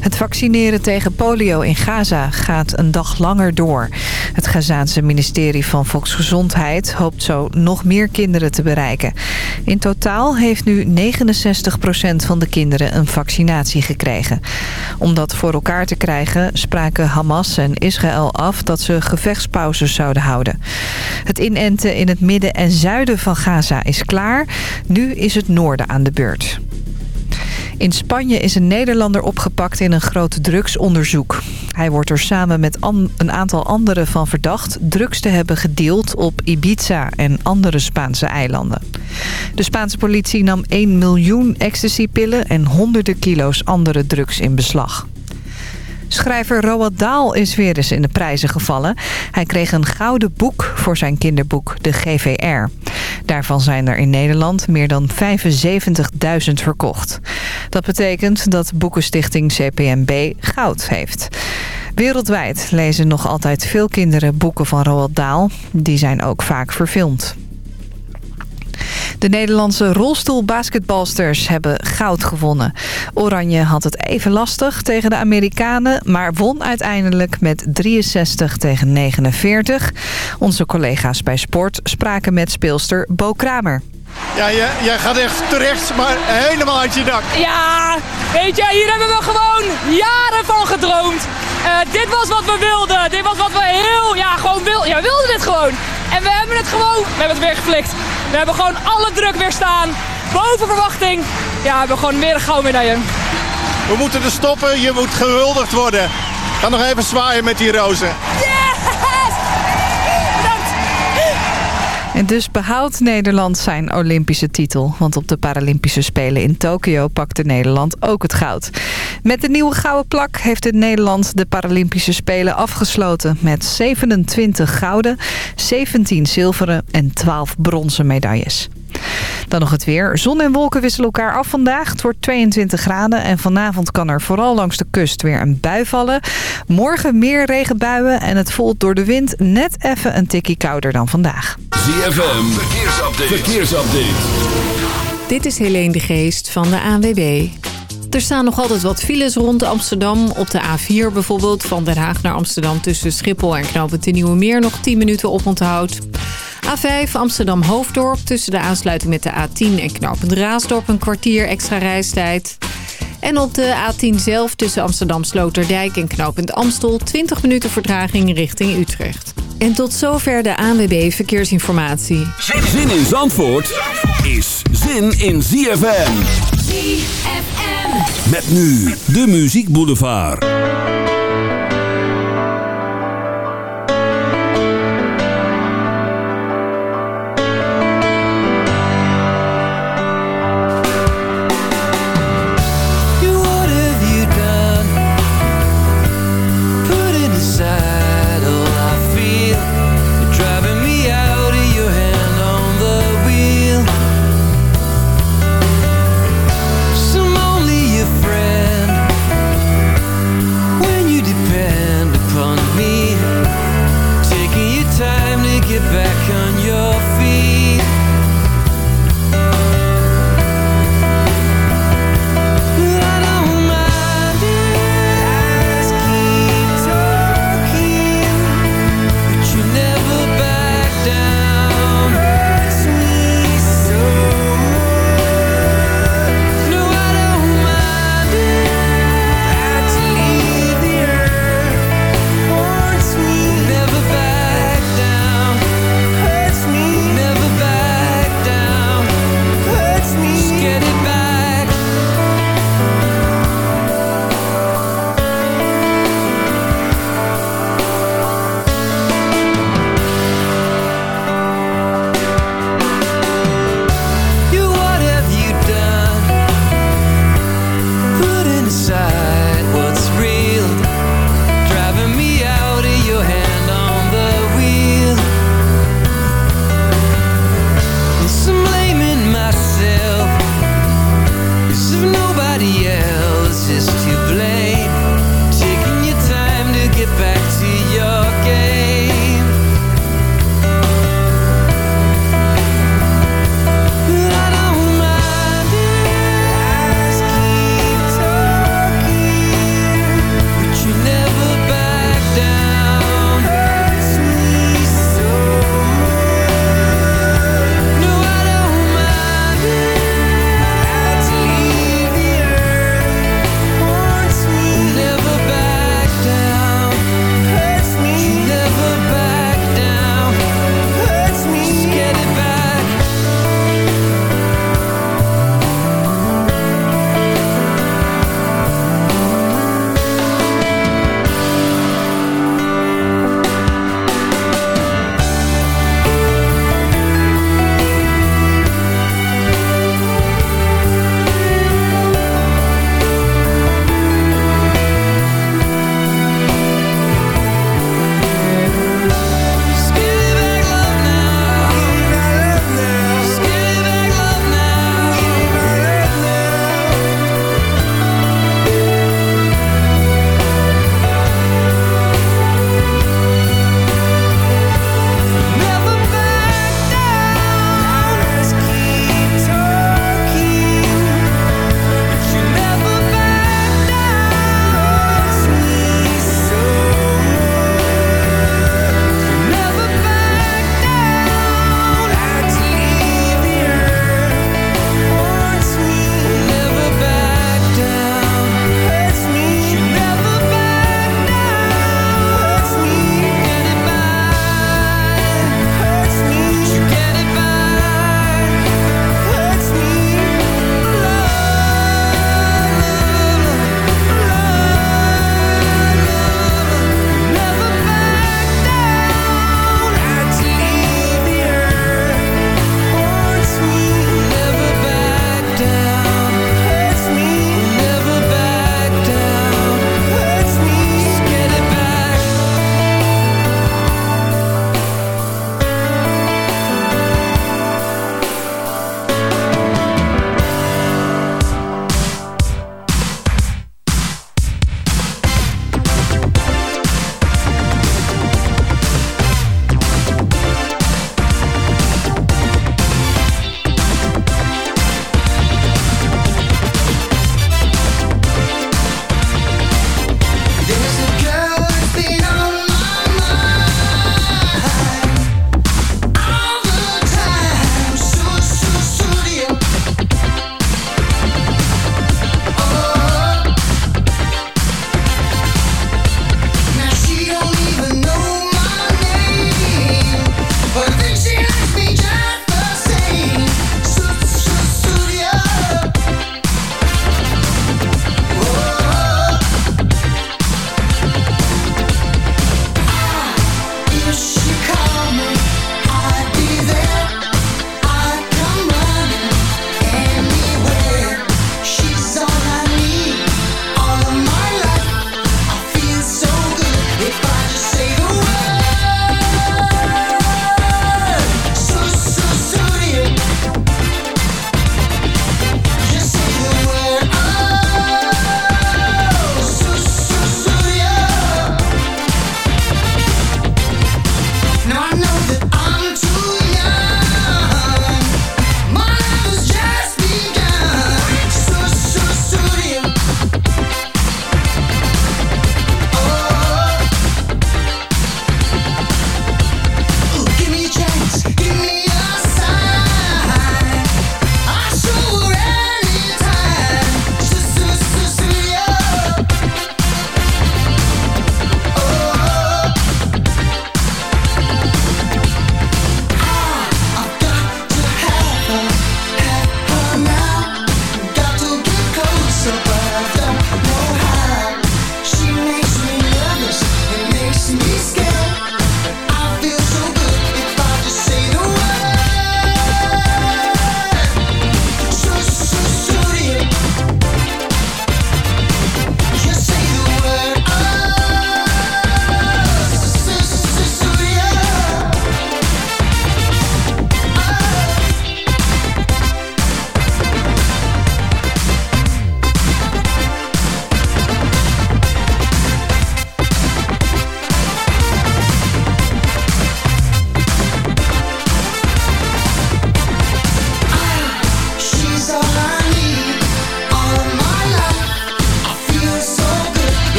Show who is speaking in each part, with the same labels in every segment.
Speaker 1: Het vaccineren tegen polio in Gaza gaat een dag langer door. Het Gazaanse ministerie van Volksgezondheid hoopt zo nog meer kinderen te bereiken. In totaal heeft nu 69% van de kinderen een vaccinatie gekregen. Om dat voor elkaar te krijgen spraken Hamas en Israël af dat ze gevechtspauzes zouden houden. Het inenten in het midden en zuiden van Gaza is klaar. Nu is het noorden aan de beurt. In Spanje is een Nederlander opgepakt in een groot drugsonderzoek. Hij wordt er samen met een aantal anderen van verdacht... drugs te hebben gedeeld op Ibiza en andere Spaanse eilanden. De Spaanse politie nam 1 miljoen ecstasypillen... en honderden kilo's andere drugs in beslag. Schrijver Roald Daal is weer eens in de prijzen gevallen. Hij kreeg een gouden boek voor zijn kinderboek, de GVR. Daarvan zijn er in Nederland meer dan 75.000 verkocht. Dat betekent dat boekenstichting CPMB goud heeft. Wereldwijd lezen nog altijd veel kinderen boeken van Roald Daal. Die zijn ook vaak verfilmd. De Nederlandse rolstoelbasketbalsters hebben goud gewonnen. Oranje had het even lastig tegen de Amerikanen... maar won uiteindelijk met 63 tegen 49. Onze collega's bij Sport spraken met speelster Bo Kramer.
Speaker 2: Ja, jij, jij gaat echt terecht, maar helemaal uit je dak.
Speaker 3: Ja, weet je, hier hebben we gewoon jaren van gedroomd. Uh, dit was wat we wilden. Dit was wat we heel, ja, gewoon wilden. Ja, we wilden dit gewoon. En we hebben het gewoon, we hebben het weer geflikt. We hebben gewoon alle druk weer staan. Boven verwachting. Ja, we hebben gewoon weer een gouden medaille.
Speaker 2: We moeten er stoppen. Je moet gehuldigd worden. Ga nog even zwaaien met die rozen.
Speaker 1: En dus behoudt Nederland zijn Olympische titel. Want op de Paralympische Spelen in Tokio pakte Nederland ook het goud. Met de nieuwe gouden plak heeft het Nederland de Paralympische Spelen afgesloten. Met 27 gouden, 17 zilveren en 12 bronzen medailles. Dan nog het weer. Zon en wolken wisselen elkaar af vandaag. Het wordt 22 graden en vanavond kan er vooral langs de kust weer een bui vallen. Morgen meer regenbuien en het voelt door de wind net even een tikkie kouder dan vandaag.
Speaker 4: ZFM, verkeersupdate. verkeersupdate.
Speaker 5: Dit is Helene de Geest van de ANWB. Er staan nog altijd wat files rond Amsterdam. Op de A4 bijvoorbeeld van Den Haag naar Amsterdam... tussen Schiphol en Knoopend de Nieuwe Meer nog 10 minuten op onthoud. A5 Amsterdam-Hoofddorp tussen de aansluiting met de A10 en Knoopend Raasdorp... een kwartier extra reistijd. En op de A10 zelf tussen Amsterdam Sloterdijk en Knoopend Amstel... 20 minuten vertraging richting Utrecht. En tot zover de ANWB Verkeersinformatie.
Speaker 4: Zin in Zandvoort is zin in ZFM.
Speaker 6: ZFM.
Speaker 4: Met nu de Muziek Boulevard.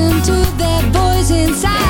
Speaker 6: listen to that voice inside.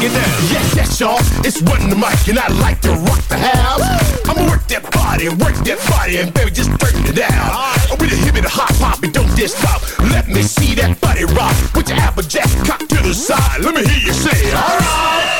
Speaker 7: and get down.
Speaker 8: Yes, yes, y'all. It's one the mic, and I like to rock the house. I'ma work that body, work that body, and baby, just turn it down. With a hip and a hop hop, and don't just stop. Let me see that body rock. Put your applejack cock to the side. Let me hear you say, alright.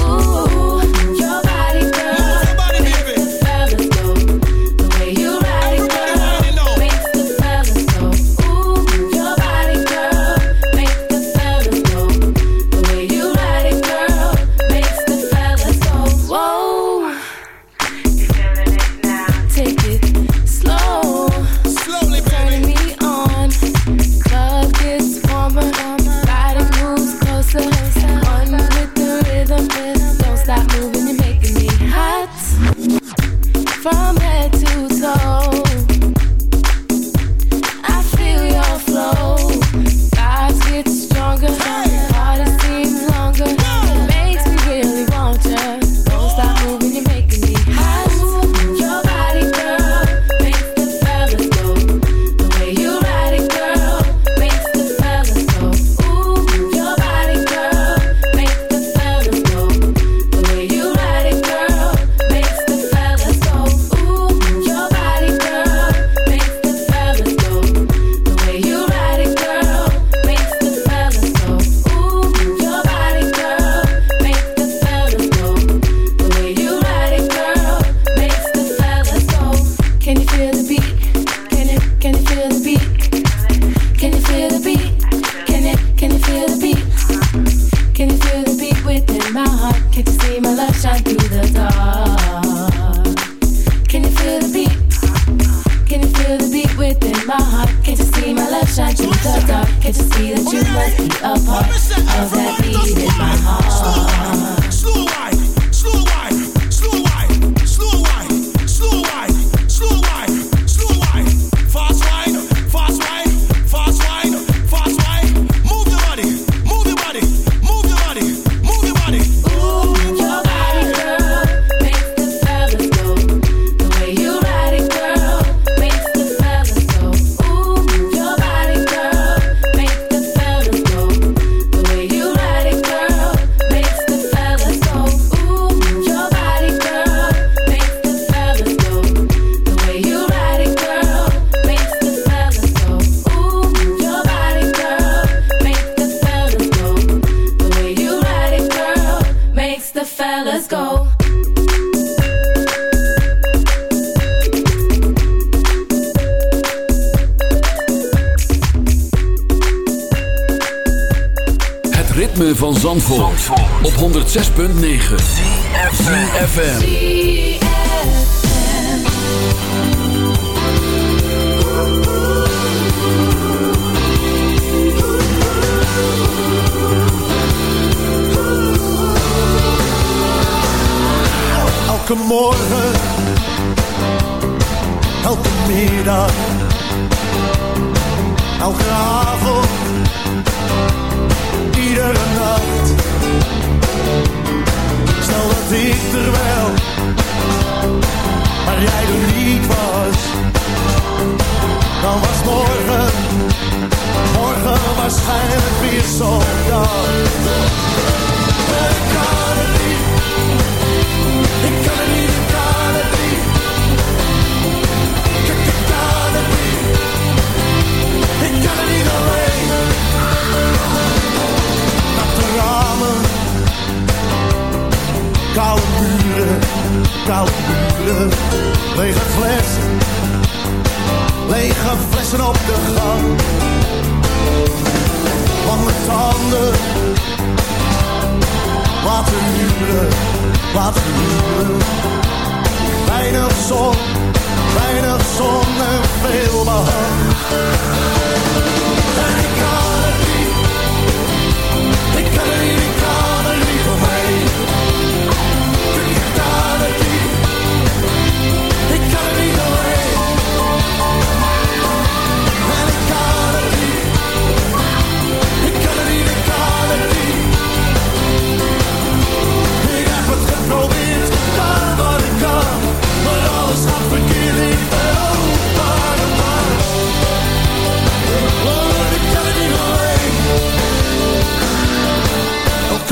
Speaker 9: Ooh,
Speaker 4: you're Zandvoort, op 106.9 CFFM
Speaker 10: Elke morgen Elke middag Elke avond Iedere ik er wel, maar jij er niet was. Dan was morgen, morgen waarschijnlijk weer zo'n dag. koude buren, lege flessen, lege flessen op de gang. Lange tanden, laten huren, laten huren. Weinig zon, weinig zon en veel behang.